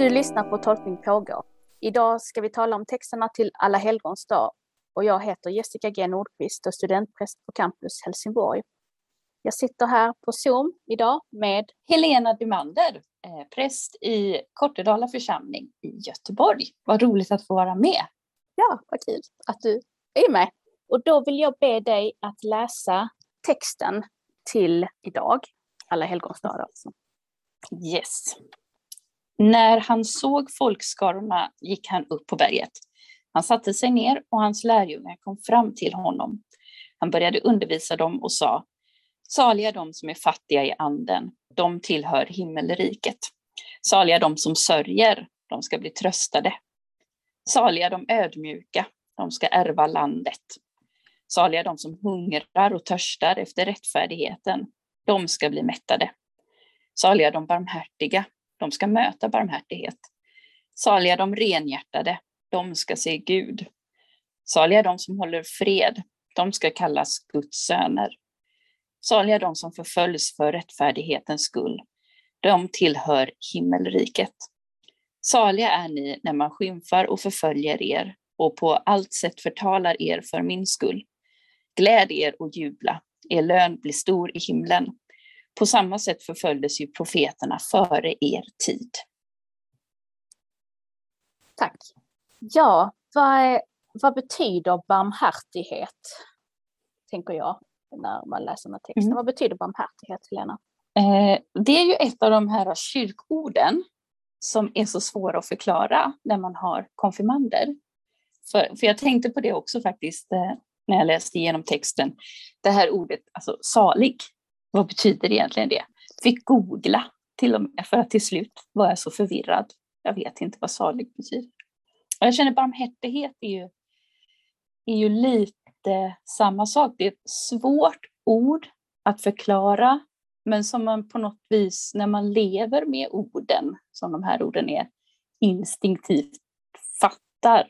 Du lyssnar på Tolkning pågår. Idag ska vi tala om texterna till Alla helgons dag och jag heter Jessica G Nordqvist och studentpräst på Campus Helsingborg. Jag sitter här på Zoom idag med Helena Dumander, eh, präst i Kortedala församling i Göteborg. Vad roligt att få vara med. Ja, vad kul att du är med. Och då vill jag be dig att läsa texten till idag, Alla helgons dag alltså. Yes. När han såg folkskarorna gick han upp på berget. Han satte sig ner och hans lärjungar kom fram till honom. Han började undervisa dem och sa Saliga de som är fattiga i anden, de tillhör himmelriket. Saliga de som sörjer, de ska bli tröstade. Saliga de ödmjuka, de ska ärva landet. Saliga de som hungrar och törstar efter rättfärdigheten, de ska bli mättade. Saliga de barmhärtiga, de ska möta barmhärtighet. Saliga de renhjärtade, de ska se Gud. Saliga de som håller fred, de ska kallas Guds söner. Saliga de som förföljs för rättfärdighetens skull, de tillhör himmelriket. Saliga är ni när man skymfar och förföljer er och på allt sätt förtalar er för min skull. Gläd er och jubla, er lön blir stor i himlen. På samma sätt förföljdes ju profeterna före er tid. Tack. Ja, vad, vad betyder barmhärtighet? Tänker jag när man läser den här texten. Mm. Vad betyder barmhärtighet, Helena? Eh, det är ju ett av de här kyrkorden som är så svåra att förklara när man har konfirmander. För, för jag tänkte på det också faktiskt eh, när jag läste igenom texten. Det här ordet, alltså salig, vad betyder egentligen det? Fick googla till och med för att till slut var jag så förvirrad. Jag vet inte vad salig betyder. Och jag känner barmhärtighet är ju, är ju lite samma sak. Det är ett svårt ord att förklara, men som man på något vis, när man lever med orden, som de här orden är, instinktivt fattar.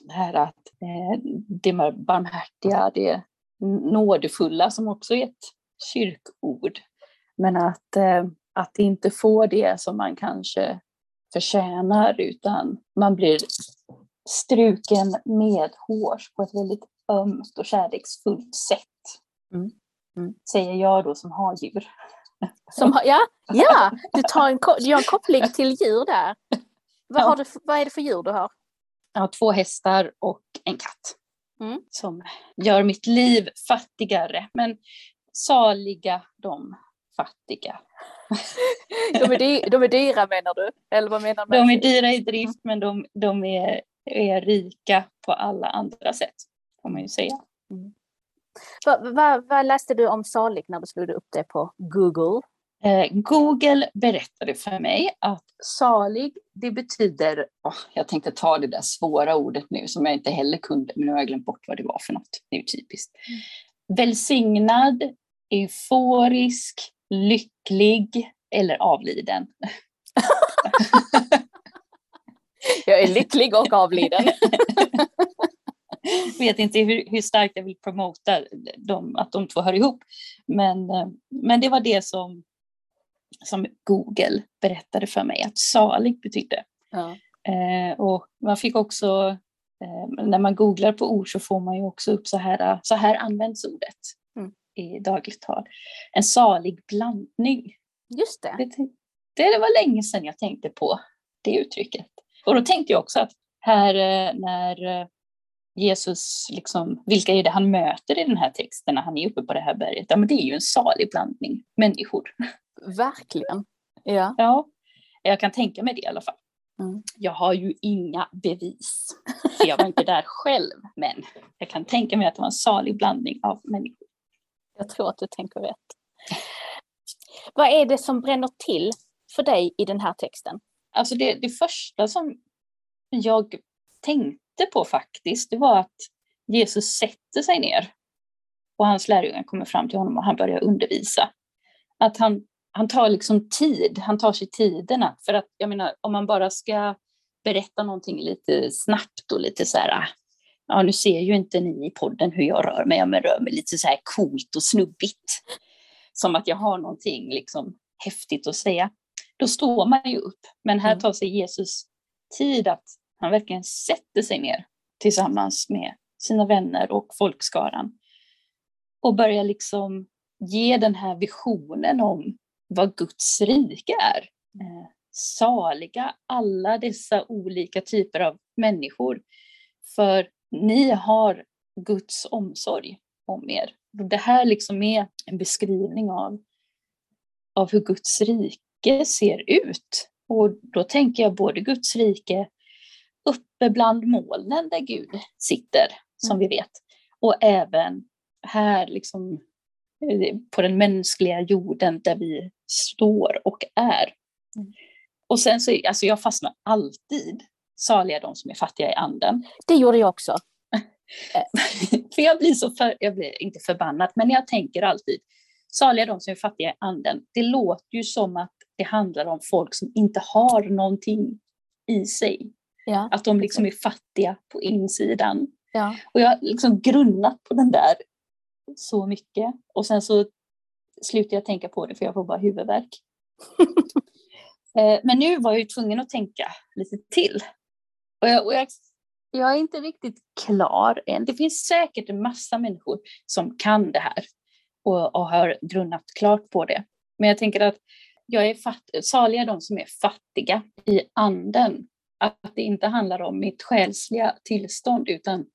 Det här att eh, det barmhärtiga, det nådefulla som också är ett kyrkord. Men att, eh, att inte få det som man kanske förtjänar utan man blir struken medhårs på ett väldigt ömt och kärleksfullt sätt. Mm. Mm. Säger jag då som har djur. Som har, ja, ja, du, tar en, du gör en koppling till djur där. Vad, har du, vad är det för djur du har? Jag har två hästar och en katt. Mm. Som gör mitt liv fattigare. Men saliga de fattiga. de, är dyra, de är dyra menar du? Eller vad menar de är dyra i drift men de, de är, är rika på alla andra sätt. Får man ju säga. Mm. Vad, vad, vad läste du om salig när du slog upp det på Google? Eh, Google berättade för mig att salig, det betyder, oh, jag tänkte ta det där svåra ordet nu som jag inte heller kunde, men nu har jag glömt bort vad det var för något. Det är ju typiskt. Mm. Välsignad, euforisk, lycklig eller avliden. jag är lycklig och avliden. vet inte hur, hur starkt jag vill promota dem, att de två hör ihop. Men, eh, men det var det som, som Google berättade för mig att salig betydde. Ja. Eh, och man fick också, eh, när man googlar på ord så får man ju också upp så här, så här används ordet i dagligt tal. En salig blandning. Just det. det. Det var länge sedan jag tänkte på det uttrycket. Och då tänkte jag också att här eh, när eh, Jesus, liksom, vilka är det han möter i den här texten när han är uppe på det här berget? Ja, men det är ju en salig blandning människor. Verkligen. Ja. ja, jag kan tänka mig det i alla fall. Mm. Jag har ju inga bevis, för jag var inte där själv, men jag kan tänka mig att det var en salig blandning av människor. Jag tror att du tänker rätt. Vad är det som bränner till för dig i den här texten? Alltså det, det första som jag tänkte på faktiskt, det var att Jesus sätter sig ner och hans lärjungar kommer fram till honom och han börjar undervisa. Att han, han tar liksom tid, han tar sig tiden att, för att jag menar om man bara ska berätta någonting lite snabbt och lite så här ah, ja nu ser ju inte ni i podden hur jag rör mig, men rör mig lite så här coolt och snubbigt. Som att jag har någonting liksom häftigt att säga. då står man ju upp. Men här Mm. tar sig Jesus tid att han verkligen sätter sig ner tillsammans med sina vänner och folkskaran. Och börjar liksom ge den här visionen om vad Guds rike är. Eh, saliga alla dessa olika typer av människor. För ni har Guds omsorg om er. Det här liksom är en beskrivning av, av hur Guds rike ser ut. Och då tänker jag både Guds rike uppe bland molnen där Gud sitter, som vi vet, och även här liksom eh, på den mänskliga jorden där vi står och är. Mm. Och sen så, alltså jag fastnar alltid, saliga de som är fattiga i anden. Det gjorde jag också. För jag blir så, för, jag blir inte förbannad, men jag tänker alltid, saliga de som är fattiga i anden, det låter ju som att det handlar om folk som inte har någonting i sig. Ja, Att de liksom är fattiga på insidan. ja. Och jag har liksom grunnat på den där så mycket. Och sen så slutar jag tänka på det för jag får bara huvudvärk. Eh, Men nu var jag ju tvungen att tänka lite till. Och jag, och jag, jag är inte riktigt klar än. Det finns säkert en massa människor som kan det här och, och har grunnat klart på det. Men jag tänker att jag är fatt, saliga de som är fattiga i anden. Att det inte handlar om mitt själsliga tillstånd utan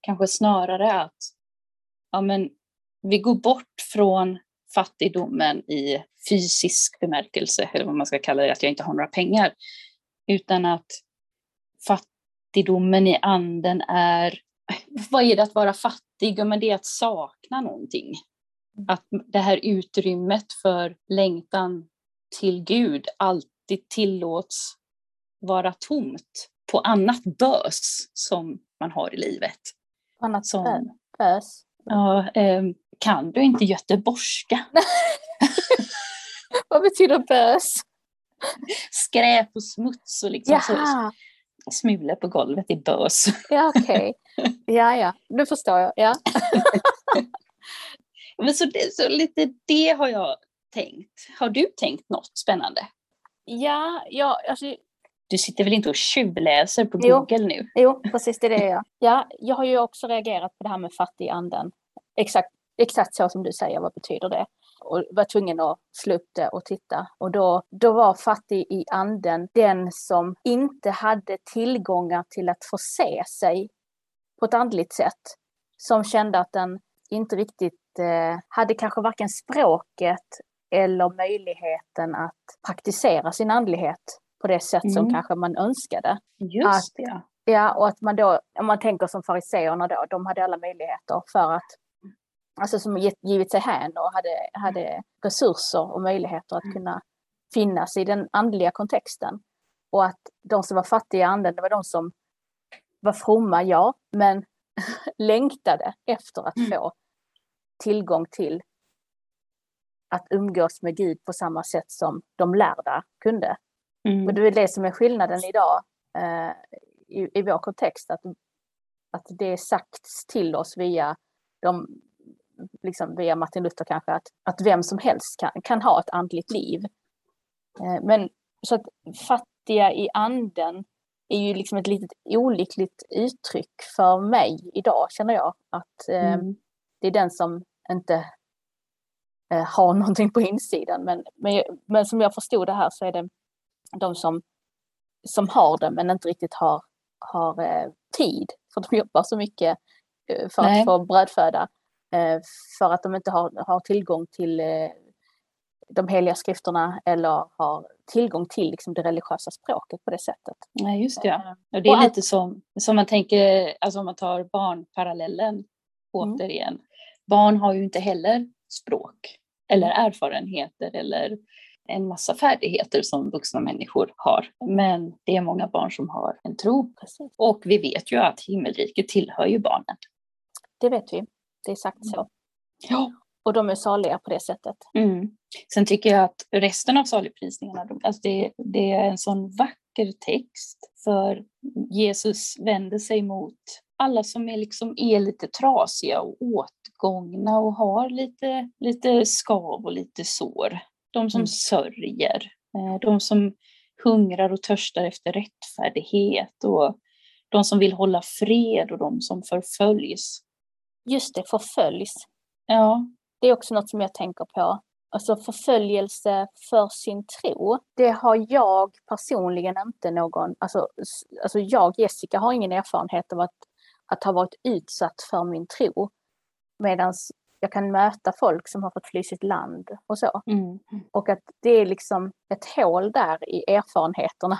kanske snarare att ja, men, vi går bort från fattigdomen i fysisk bemärkelse, eller vad man ska kalla det, att jag inte har några pengar. Utan att fattigdomen i anden är, vad är det att vara fattig? Men det är att sakna någonting. Att det här utrymmet för längtan till Gud alltid tillåts vara tomt på annat bös som man har i livet. Annat Som, bö- bös. ja, eh, kan du inte göteborgska? Vad betyder bös? Skräp och smuts och liksom så, Jaha, smulor på golvet i bös. ja okej. Ja, ja, nu förstår jag. Ja. Men så, det, så lite det har jag tänkt. Har du tänkt något spännande? Ja, ja, alltså, Du sitter väl inte och tjuvläser på Jo. Google nu? jo, precis det är det jag. Ja, jag har ju också reagerat på det här med fattig anden. Exakt, exakt så som du säger, vad betyder det? Och var tvungen att slå upp det och titta. Och då, då var fattig i anden den som inte hade tillgångar till att förse sig på ett andligt sätt. Som kände att den inte riktigt eh, hade kanske varken språket eller möjligheten att praktisera sin andlighet på det sätt som Mm. kanske man önskade. Just det. Ja, och att man då, om man tänker som fariseerna då, de hade alla möjligheter för att, alltså som givit sig hän och hade, hade resurser och möjligheter att Mm. kunna finnas i den andliga kontexten. Och att de som var fattiga i anden, det var de som var fromma, ja, men längtade efter att Mm. få tillgång till att umgås med Gud på samma sätt som de lärda kunde. Mm. Och det är det som är skillnaden idag eh, i, i vår kontext. Att, att det är sagts till oss via, de, liksom via Martin Luther kanske, att, att vem som helst kan, kan ha ett andligt liv. Eh, men så att fattiga i anden är ju liksom ett litet olyckligt uttryck för mig idag, känner jag. Att eh, Mm. det är den som inte eh, har någonting på insidan. Men, men, men som jag förstod det här så är det de som, som har det men inte riktigt har, har eh, tid. För de jobbar så mycket eh, för Nej. att få brödföda. Eh, för att de inte har, har tillgång till eh, de heliga skrifterna eller har tillgång till liksom, det religiösa språket på det sättet. Nej, just det. Ja. Eh, Och det är och lite som, som man tänker, alltså om man tar barnparallellen Mm. återigen. Barn har ju inte heller språk eller erfarenheter eller en massa färdigheter som vuxna människor har. Men det är många barn som har en tro. Precis. Och vi vet ju att himmelriket tillhör ju barnen. Det vet vi. Det är sagt så. Ja. Och de är saliga på det sättet. Mm. Sen tycker jag att resten av saligprisningarna, alltså det, det är en sån vacker text. För Jesus vänder sig mot alla som är, liksom, är lite trasiga och åtgångna och har lite, lite skav och lite sår. De som Mm. sörjer. Eh, de som hungrar och törstar efter rättfärdighet och de som vill hålla fred och de som förföljs. Just det, förföljs. Ja. Det är också något som jag tänker på. Alltså förföljelse för sin tro. Det har jag personligen inte någon, alltså, alltså jag, Jessica, har ingen erfarenhet av att, att ha varit utsatt för min tro. Medan jag kan möta folk som har fått fly sitt land och så. Mm. Och att det är liksom ett hål där i erfarenheterna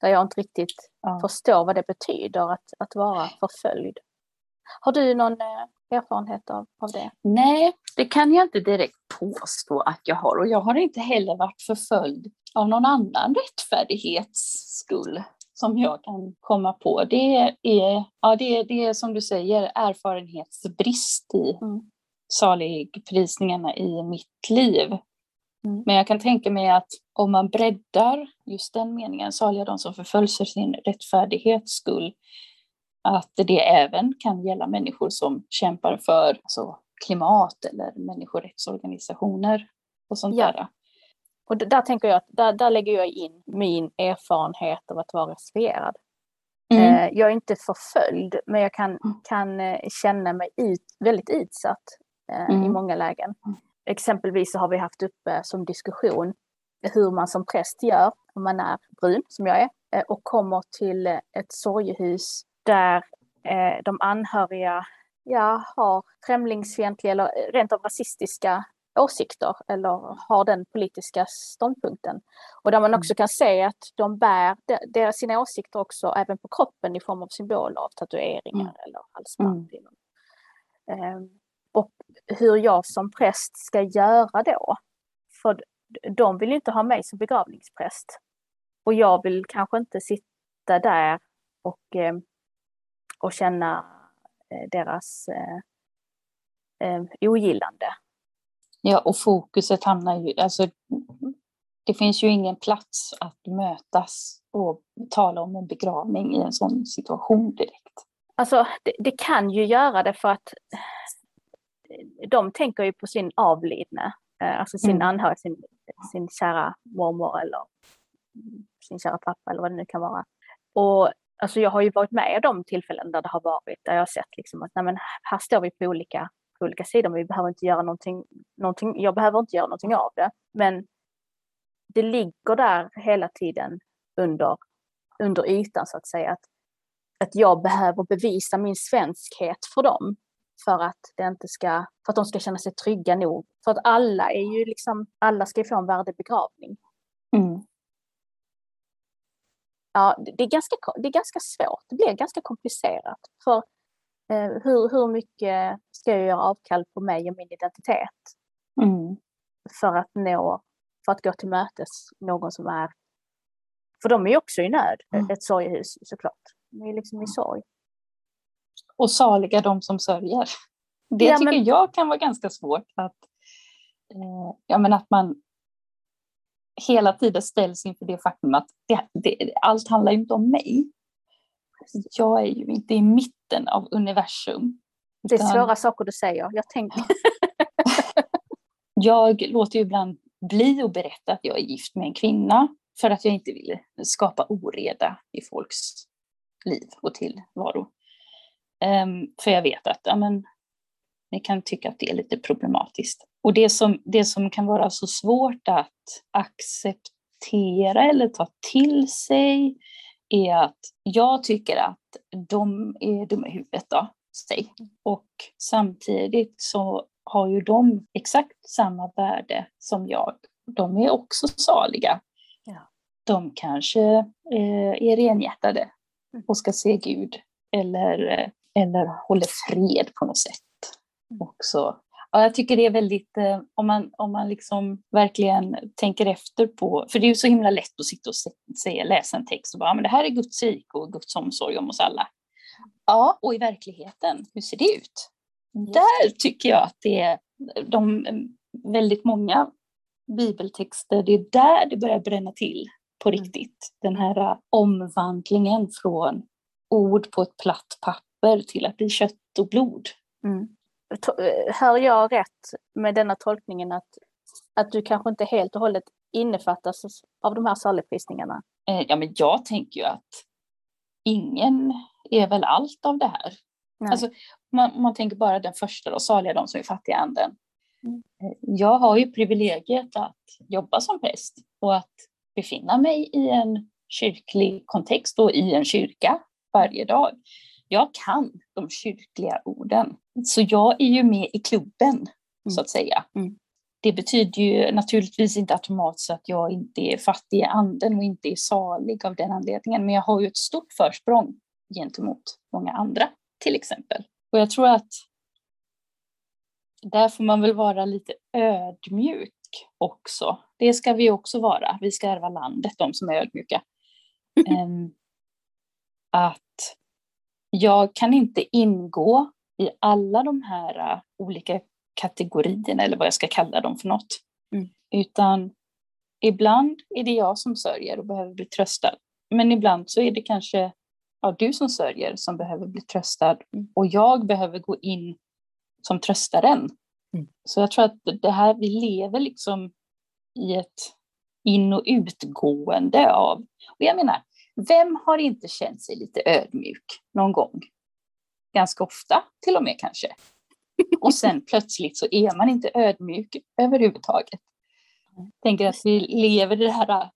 där jag inte riktigt Ja. förstår vad det betyder att, att vara förföljd. Har du någon eh, erfarenhet av, av det? Nej, det kan jag inte direkt påstå att jag har. Och jag har inte heller varit förföljd av någon annan rättfärdighets skull som jag kan komma på. Det är, ja, det är, det är som du säger erfarenhetsbrist i Mm. saligprisningarna i mitt liv. Mm. Men jag kan tänka mig att om man breddar just den meningen, saliga de som förföljs för sin rättfärdighets skull, att det även kan gälla människor som kämpar för alltså, klimat eller människorättsorganisationer och sånt Ja. där. Och där tänker jag att där, där lägger jag in min erfarenhet av att vara reserverad. Mm. Eh, jag är inte förföljd, men jag kan, Mm. kan eh, känna mig ut, väldigt utsatt eh, i Mm. många lägen. Mm. Exempelvis så har vi haft uppe som diskussion hur man som präst gör om man är brun, som jag är, och kommer till ett sorgehus där eh, de anhöriga ja, har främlingsfientliga eller eh, rent av rasistiska åsikter eller har den politiska ståndpunkten. Och där man också kan se att de bär de, deras, sina åsikter också även på kroppen i form av symboler av tatueringar Mm. eller halsband. Ehm, och hur jag som präst ska göra då. För de vill inte ha mig som begravningspräst. Och jag vill kanske inte sitta där och, eh, och känna eh, deras eh, eh, ogillande. Ja, och fokuset hamnar ju, alltså det finns ju ingen plats att mötas och tala om en begravning i en sån situation direkt. Alltså det, det kan ju göra det för att de tänker ju på sin avlidne, eh, alltså sin Mm. anhörig, sin, sin kära mormor eller sin kära pappa eller vad det nu kan vara. Och alltså jag har ju varit med i de tillfällen där det har varit, där jag har sett liksom att nej men här står vi på olika, på olika sidor, men vi behöver inte göra någonting, någonting, jag behöver inte göra någonting av det. Men det ligger där hela tiden under, under ytan så att säga. Att, att jag behöver bevisa min svenskhet för dem. För att, det inte ska, för att de ska känna sig trygga nog. För att alla är ju liksom, alla ska ju få en värdig begravning. Mm. Ja, det är, ganska, det är ganska svårt, det blir ganska komplicerat. För eh, hur, hur mycket ska jag göra avkall på mig och min identitet Mm. för att nå, för att gå till mötes någon som är, för de är ju också i nöd, Mm. ett sorgehus såklart. De är liksom i sorg. Och saliga de som sörjer. Det Ja, tycker men- jag kan vara ganska svårt. Att, eh, ja, men att man hela tiden ställs inför det faktum att det, det, allt handlar ju inte om mig. Jag är ju inte i mitten av universum. Det är utan svåra saker du säger. Jag tänker, Jag låter ju ibland bli att berätta att jag är gift med en kvinna för att jag inte vill skapa oreda i folks liv och tillvaro. Ehm, för jag vet att ja, men, ni kan tycka att det är lite problematiskt. Och det som, det som kan vara så svårt att acceptera eller ta till sig är att jag tycker att de är dumma i huvudet då, säg. Och samtidigt så har ju de exakt samma värde som jag. De är också saliga. Ja. De kanske eh, är renhjärtade och ska se Gud eller, eh, eller håller fred på något sätt. Också. Ja, jag tycker det är väldigt, eh, om man, om man liksom verkligen tänker efter på, för det är ju så himla lätt att sitta och se- läsa en text och bara, "Ja, men det här är Guds rike och Guds omsorg om oss alla. Ja, och i verkligheten, hur ser det ut? Där tycker jag att det är de väldigt många bibeltexter, det är där det börjar bränna till på Mm. riktigt. Den här eh, omvandlingen från ord på ett platt papper till att bli kött och blod. mm. Hör jag rätt med denna tolkningen att att du kanske inte helt och hållet innefattas av de här saligprisningarna? Eh, ja, men jag tänker ju att ingen är väl allt av det här. Alltså, man, man tänker bara den första då, saliga de som är fattiga anden. Mm. Eh, jag har ju privilegiet att jobba som präst och att befinna mig i en kyrklig kontext och i en kyrka varje dag. Jag kan de kyrkliga orden. Så jag är ju med i klubben, mm. så att säga. Mm. Det betyder ju naturligtvis inte automatiskt att jag inte är fattig i anden och inte är salig av den anledningen. Men jag har ju ett stort försprång gentemot många andra, till exempel. Och jag tror att där får man väl vara lite ödmjuk också. Det ska vi också vara. Vi ska ärva landet, de som är ödmjuka. um, att jag kan inte ingå i alla de här uh, olika kategorierna, eller vad jag ska kalla dem för något. Mm. Utan ibland är det jag som sörjer och behöver bli tröstad. Men ibland så är det kanske ja, du som sörjer som behöver bli tröstad mm. och jag behöver gå in som tröstaren. Mm. Så jag tror att det här, vi lever liksom i ett in och utgående av, och jag menar, vem har inte känt sig lite ödmjuk någon gång? Ganska ofta till och med kanske. Och sen plötsligt så är man inte ödmjuk överhuvudtaget. Jag tänker att vi lever i det här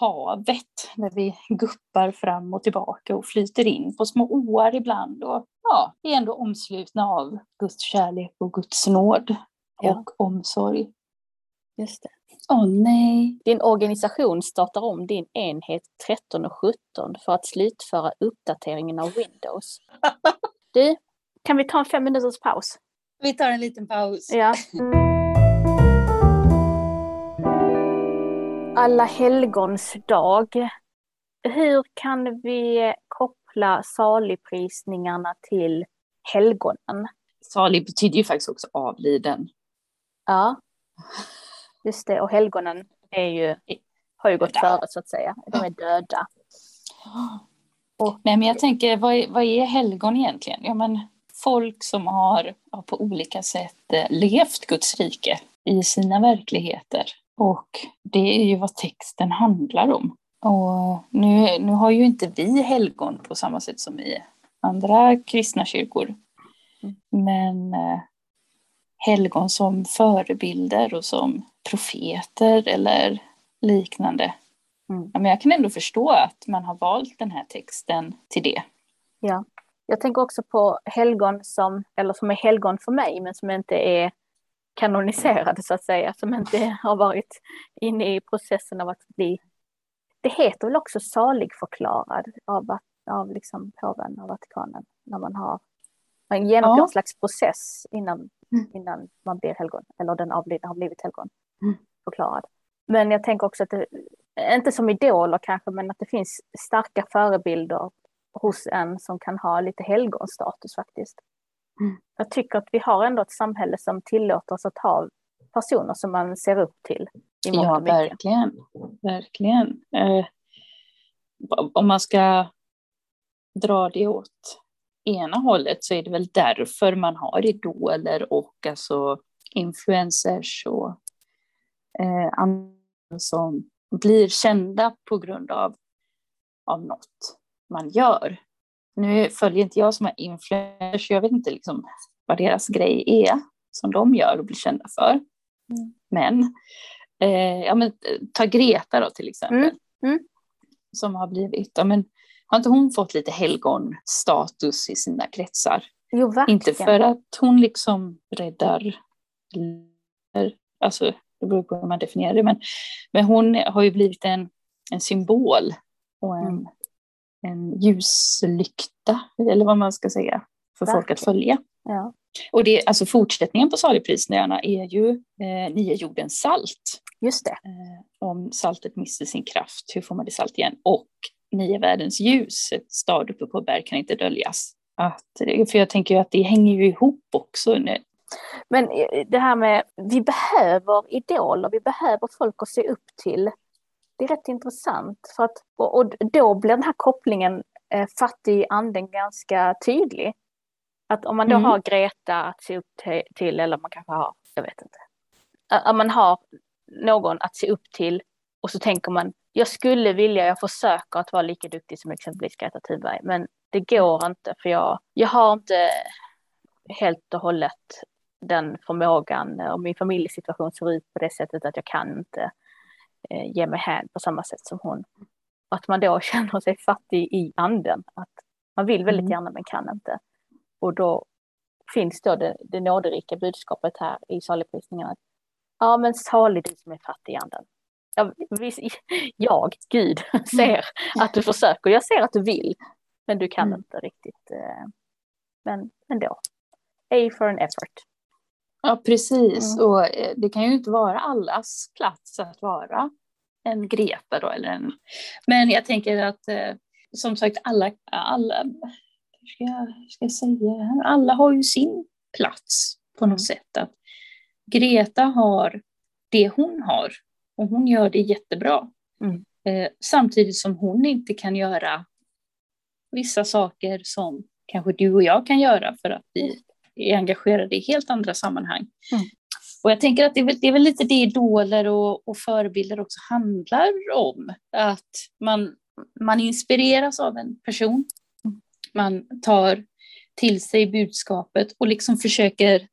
havet när vi guppar fram och tillbaka och flyter in på små åar ibland. Och, ja, är ändå omslutna av Guds kärlek och Guds nåd ja. och omsorg. Just det. Åh oh, nej. Din organisation startar om din enhet 13 och 17 för att slutföra uppdateringen av Windows. Du, kan vi ta en fem minuters paus? Vi tar en liten paus. Ja. Alla helgons dag. Hur kan vi koppla saligprisningarna till helgonen? Salig betyder ju faktiskt också avliden. Ja, just det. Och helgonen är ju, har ju gått före så att säga. De är döda. Och, Nej, men jag tänker, vad är, vad är helgon egentligen? Ja, men folk som har ja, på olika sätt eh, levt Guds rike i sina verkligheter. Och det är ju vad texten handlar om. Och nu, nu har ju inte vi helgon på samma sätt som i andra kristna kyrkor. Mm. Men eh, helgon som förebilder och som profeter eller liknande. Mm. men jag kan ändå förstå att man har valt den här texten till det. Ja, jag tänker också på helgon som, eller som är helgon för mig, men som inte är kanoniserade så att säga, som inte har varit inne i processen av att bli... Det heter väl också saligförklarad av, av liksom påven av Vatikanen, när man har man genomgår ja. en slags process innan, mm. innan man blir helgon, eller den avlidna har blivit helgon mm. förklarad. Men jag tänker också att det, inte som idoler kanske, men att det finns starka förebilder hos en som kan ha lite helgonstatus faktiskt. Mm. Jag tycker att vi har ändå ett samhälle som tillåter oss att ha personer som man ser upp till. I ja, verkligen. Verkligen. Eh, om man ska dra det åt ena hållet så är det väl därför man har idoler och alltså influencers och eh, andra som blir kända på grund av, av något man gör. Nu följer inte jag som är influencers, jag vet inte liksom vad deras grej är som de gör och blir kända för. Mm. Men, eh, ja, men ta Greta då till exempel. Mm. Mm. Som har blivit, ja, men, har inte hon fått lite helgonstatus i sina kretsar? Jo, inte för att hon liksom räddar, alltså det beror på hur man definierar det, men, men hon har ju blivit en, en symbol och en, mm en ljuslykta, eller vad man ska säga, för Verkligen. folk att följa. Ja. Och det, alltså fortsättningen på saligprisningarna är ju eh, Nya jordens salt. Just det. Eh, om saltet mister sin kraft, hur får man det salt igen? Och Nya världens ljus, ett stad uppe på berg kan inte döljas. Att, för jag tänker ju att det hänger ju ihop också. Nu. Men eh, det här med, vi behöver idoler, vi behöver folk att se upp till det är rätt intressant. För att, och, och då blir den här kopplingen eh, fattig anden ganska tydlig. Att om man då mm. har Greta att se upp till, eller man kanske har, jag vet inte, att man har någon att se upp till och så tänker man, jag skulle vilja, jag försöker att vara lika duktig som exempelvis Greta Thunberg, men det går inte för jag, jag har inte helt och hållet den förmågan och min familjesituation ser ut på det sättet att jag kan inte eh, ge mig hän på samma sätt som hon. Att man då känner sig fattig i anden, att man vill väldigt mm. gärna men kan inte. Och då finns då det, det nåderika budskapet här i saligprisningen att ja men salig du som är fattig i anden. Jag, jag, Gud, ser att du försöker, jag ser att du vill, men du kan mm. inte riktigt. Eh, men ändå. A for an effort. Ja, precis. Mm. Och eh, det kan ju inte vara allas plats att vara en Greta då. Eller en... Men jag tänker att eh, som sagt alla, alla ska jag, ska jag säga, alla har ju sin plats på något mm. sätt. Att Greta har det hon har och hon gör det jättebra. Mm. Eh, samtidigt som hon inte kan göra vissa saker som kanske du och jag kan göra för att vi är engagerade i helt andra sammanhang. Mm. Och jag tänker att det är, väl, det är väl lite det idoler och, och förebilder också handlar om. Att man, man inspireras av en person, man tar till sig budskapet och liksom försöker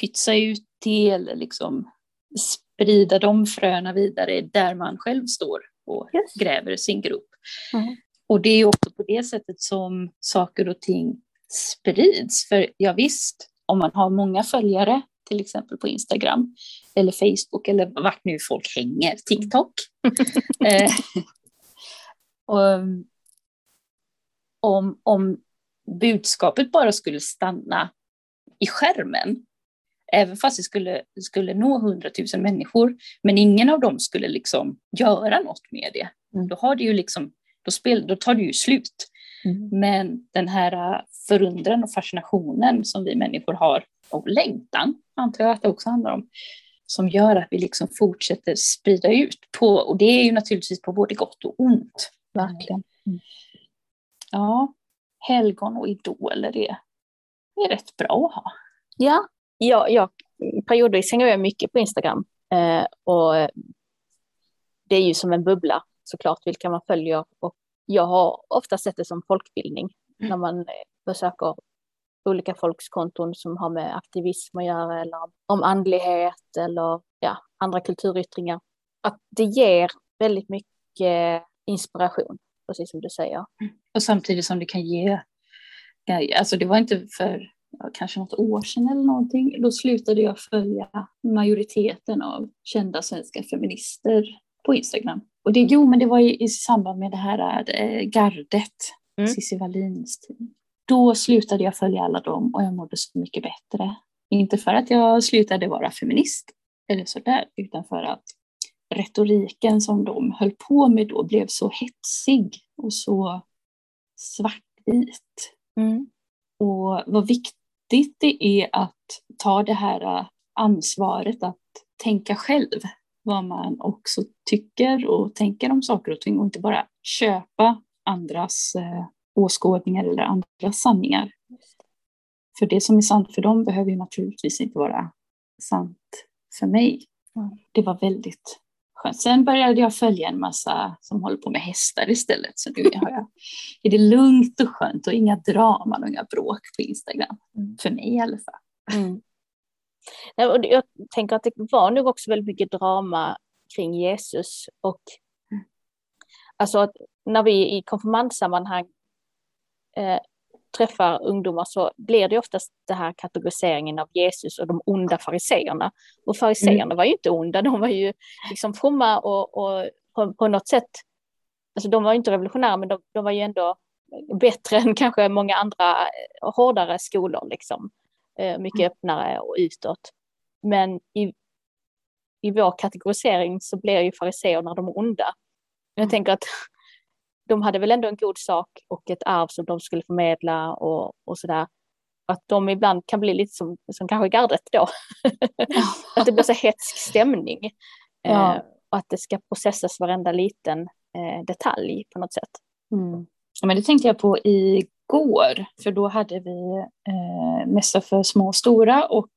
pytsa ut det eller liksom sprida de fröna vidare där man själv står och yes. gräver sin grop. Mm. Och det är också på det sättet som saker och ting sprids. För ja, visst, om man har många följare, till exempel på Instagram eller Facebook eller vart nu folk hänger, TikTok. eh, och, om, om budskapet bara skulle stanna i skärmen, även fast det skulle, skulle nå hundratusen människor, men ingen av dem skulle liksom göra något med det, mm. då, har det ju liksom, då, spel, då tar det ju slut. Mm. Men den här äh, förundran och fascinationen som vi människor har, och längtan antar jag att det också handlar om, som gör att vi liksom fortsätter sprida ut på, och det är ju naturligtvis på både gott och ont. Verkligen. Mm. Ja, helgon och idoler, det är rätt bra att ha. Ja, ja, ja periodvis hänger jag mycket på Instagram. Eh, och det är ju som en bubbla såklart vilka man följer och jag har ofta sett det som folkbildning mm. när man besöker olika folks konton som har med aktivism att göra eller om andlighet eller ja, andra kulturyttringar. Att det ger väldigt mycket inspiration, precis som du säger. Mm. Och samtidigt som det kan ge, alltså det var inte för kanske något år sedan eller någonting, då slutade jag följa majoriteten av kända svenska feminister på Instagram. Och det, jo, men det var i, i samband med det här äh, gardet, mm. Cissi Wallins tid. Då slutade jag följa alla dem och jag mådde så mycket bättre. Inte för att jag slutade vara feminist eller sådär, utan för att retoriken som de höll på med då blev så hetsig och så svartvit. Mm. Och vad viktigt det är att ta det här ansvaret att tänka själv vad man också tycker och tänker om saker och ting och inte bara köpa andras eh, åskådningar eller andras sanningar. För det som är sant för dem behöver ju naturligtvis inte vara sant för mig. Det var väldigt skönt. Sen började jag följa en massa som håller på med hästar istället. Så nu har jag, är det lugnt och skönt och inga draman och inga bråk på Instagram. Mm. För mig i alla fall. Mm. Jag tänker att det var nog också väldigt mycket drama kring Jesus och mm. alltså att när vi i konfirmandsammanhang eh, träffar ungdomar så blir det oftast det här kategoriseringen av Jesus och de onda fariseerna. Och fariseerna mm. var ju inte onda, de var ju liksom fromma och, och på, på, något sätt, alltså de var ju inte revolutionära men de, de var ju ändå bättre än kanske många andra eh, hårdare skolor liksom. Eh, mycket mm. öppnare och utåt. Men i, i vår kategorisering så blir ju fariséerna de onda. Jag mm. tänker att de hade väl ändå en god sak och ett arv som de skulle förmedla och, och sådär. Att de ibland kan bli lite som, som kanske gardet då. att det blir så hetsk stämning. Ja. Eh, och att det ska processas varenda liten eh, detalj på något sätt. Mm. Ja, men det tänkte jag på igår, för då hade vi eh, mässa för små och stora och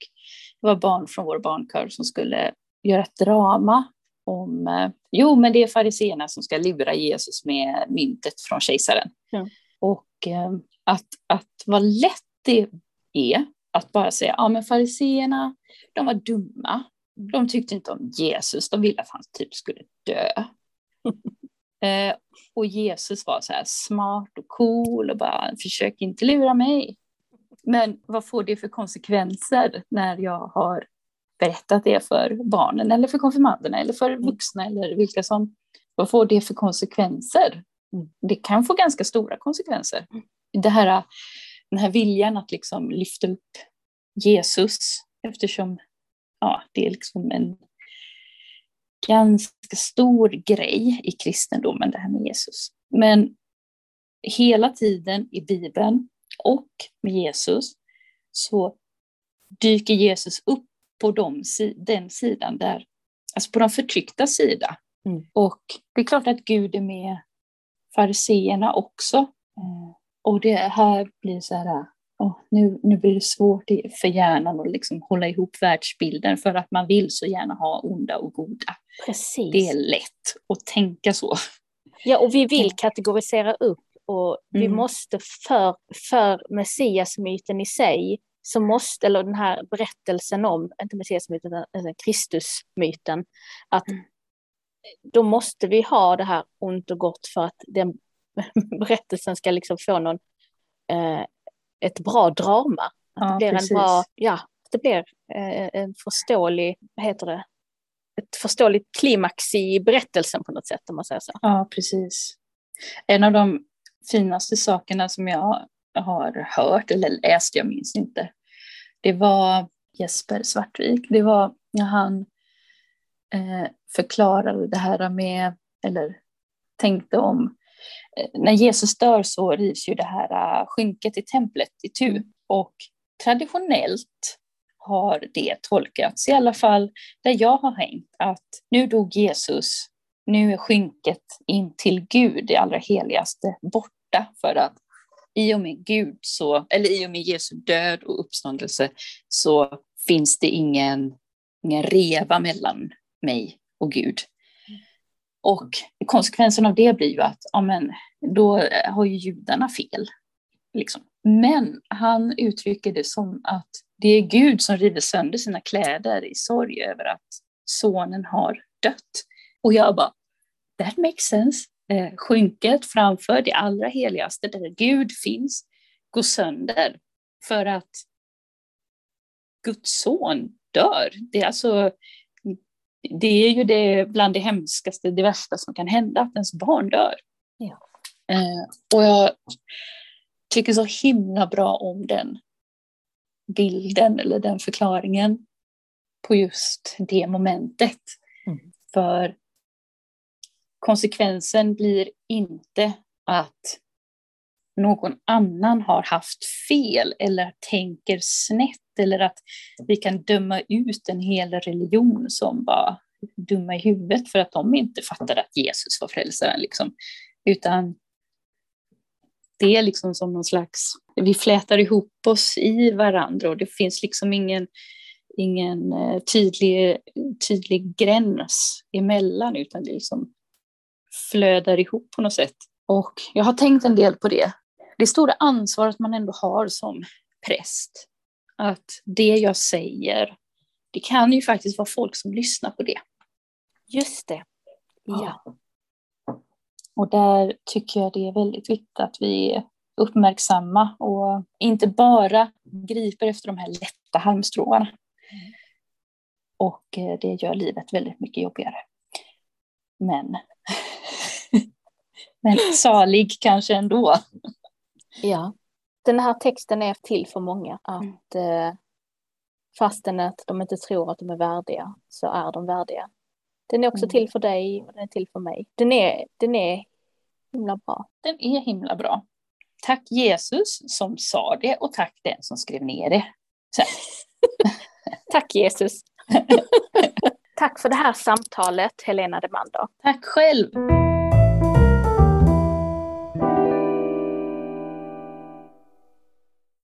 det var barn från vår barnkör som skulle göra ett drama om, eh, jo men det är fariseerna som ska lura Jesus med myntet från kejsaren. Ja. Och eh, att, att vad lätt det är att bara säga, ja men fariseerna, de var dumma. De tyckte inte om Jesus, de ville att han typ skulle dö. eh, och Jesus var så här smart och cool och bara, försök inte lura mig. Men vad får det för konsekvenser när jag har berättat det för barnen eller för konfirmanderna eller för vuxna eller vilka som... Vad får det för konsekvenser? Det kan få ganska stora konsekvenser. Det här, den här viljan att liksom lyfta upp Jesus eftersom ja, det är liksom en ganska stor grej i kristendomen, det här med Jesus. Men hela tiden i Bibeln och med Jesus så dyker Jesus upp på de, den sidan där, alltså på de förtryckta sida. Mm. Och det är klart att Gud är med fariseerna också. Eh, och det här blir så här, oh, nu, nu blir det svårt för hjärnan att liksom hålla ihop världsbilden för att man vill så gärna ha onda och goda. Precis. Det är lätt att tänka så. Ja, och vi vill kategorisera upp och vi Mm. måste för, för Messiasmyten i sig, så måste, eller den här berättelsen om, inte Messiasmyten, utan Kristusmyten, att Mm. då måste vi ha det här ont och gott för att den berättelsen ska liksom få någon, eh, ett bra drama. Att Ja, det blir precis. en bra, ja, det blir eh, en förståelig, vad heter det, ett förståeligt klimax i berättelsen på något sätt om man säger så. Ja, precis. En av de finaste sakerna som jag har hört eller läst, jag minns inte, det var Jesper Svartvik. Det var när han eh, förklarade det här med, eller tänkte om, eh, när Jesus dör så rivs ju det här eh, skynket i templet i tu och traditionellt har det tolkats, i alla fall där jag har hängt, att nu dog Jesus, nu är skynket in till Gud, det allra heligaste, borta för att i och med Gud så, eller i och med Jesu död och uppståndelse så finns det ingen, ingen reva mellan mig och Gud. Och konsekvensen av det blir ju att ja, men, då har ju judarna fel. Liksom. Men han uttrycker det som att det är Gud som river sönder sina kläder i sorg över att sonen har dött. Och jag bara, that makes sense. Eh, skynket framför det allra heligaste, där Gud finns, går sönder för att Guds son dör. Det är alltså det är ju det bland det hemskaste, det värsta som kan hända, att ens barn dör. Ja. Eh, och jag tycker så himla bra om den bilden eller den förklaringen på just det momentet. Mm. För konsekvensen blir inte att någon annan har haft fel eller tänker snett eller att vi kan döma ut en hel religion som var dumma i huvudet för att de inte fattade att Jesus var frälsaren. Liksom. Utan det är liksom som någon slags, vi flätar ihop oss i varandra och det finns liksom ingen, ingen eh, tydlig, tydlig gräns emellan utan det är liksom flödar ihop på något sätt. Och jag har tänkt en del på det. Det stora ansvaret man ändå har som präst. Att det jag säger, det kan ju faktiskt vara folk som lyssnar på det. Just det. Ja. Och där tycker jag det är väldigt viktigt att vi är uppmärksamma och inte bara griper efter de här lätta halmstråarna. Och eh, det gör livet väldigt mycket jobbigare. Men, men salig kanske ändå. Ja. Den här texten är till för många. Att eh, fastän att de inte tror att de är värdiga så är de värdiga. Den är också Mm. till för dig och den är till för mig. Den är, den är himla bra. Den är himla bra. Tack Jesus som sa det och tack den som skrev ner det. Tack Jesus. Tack för det här samtalet, Helena Demander. tack själv!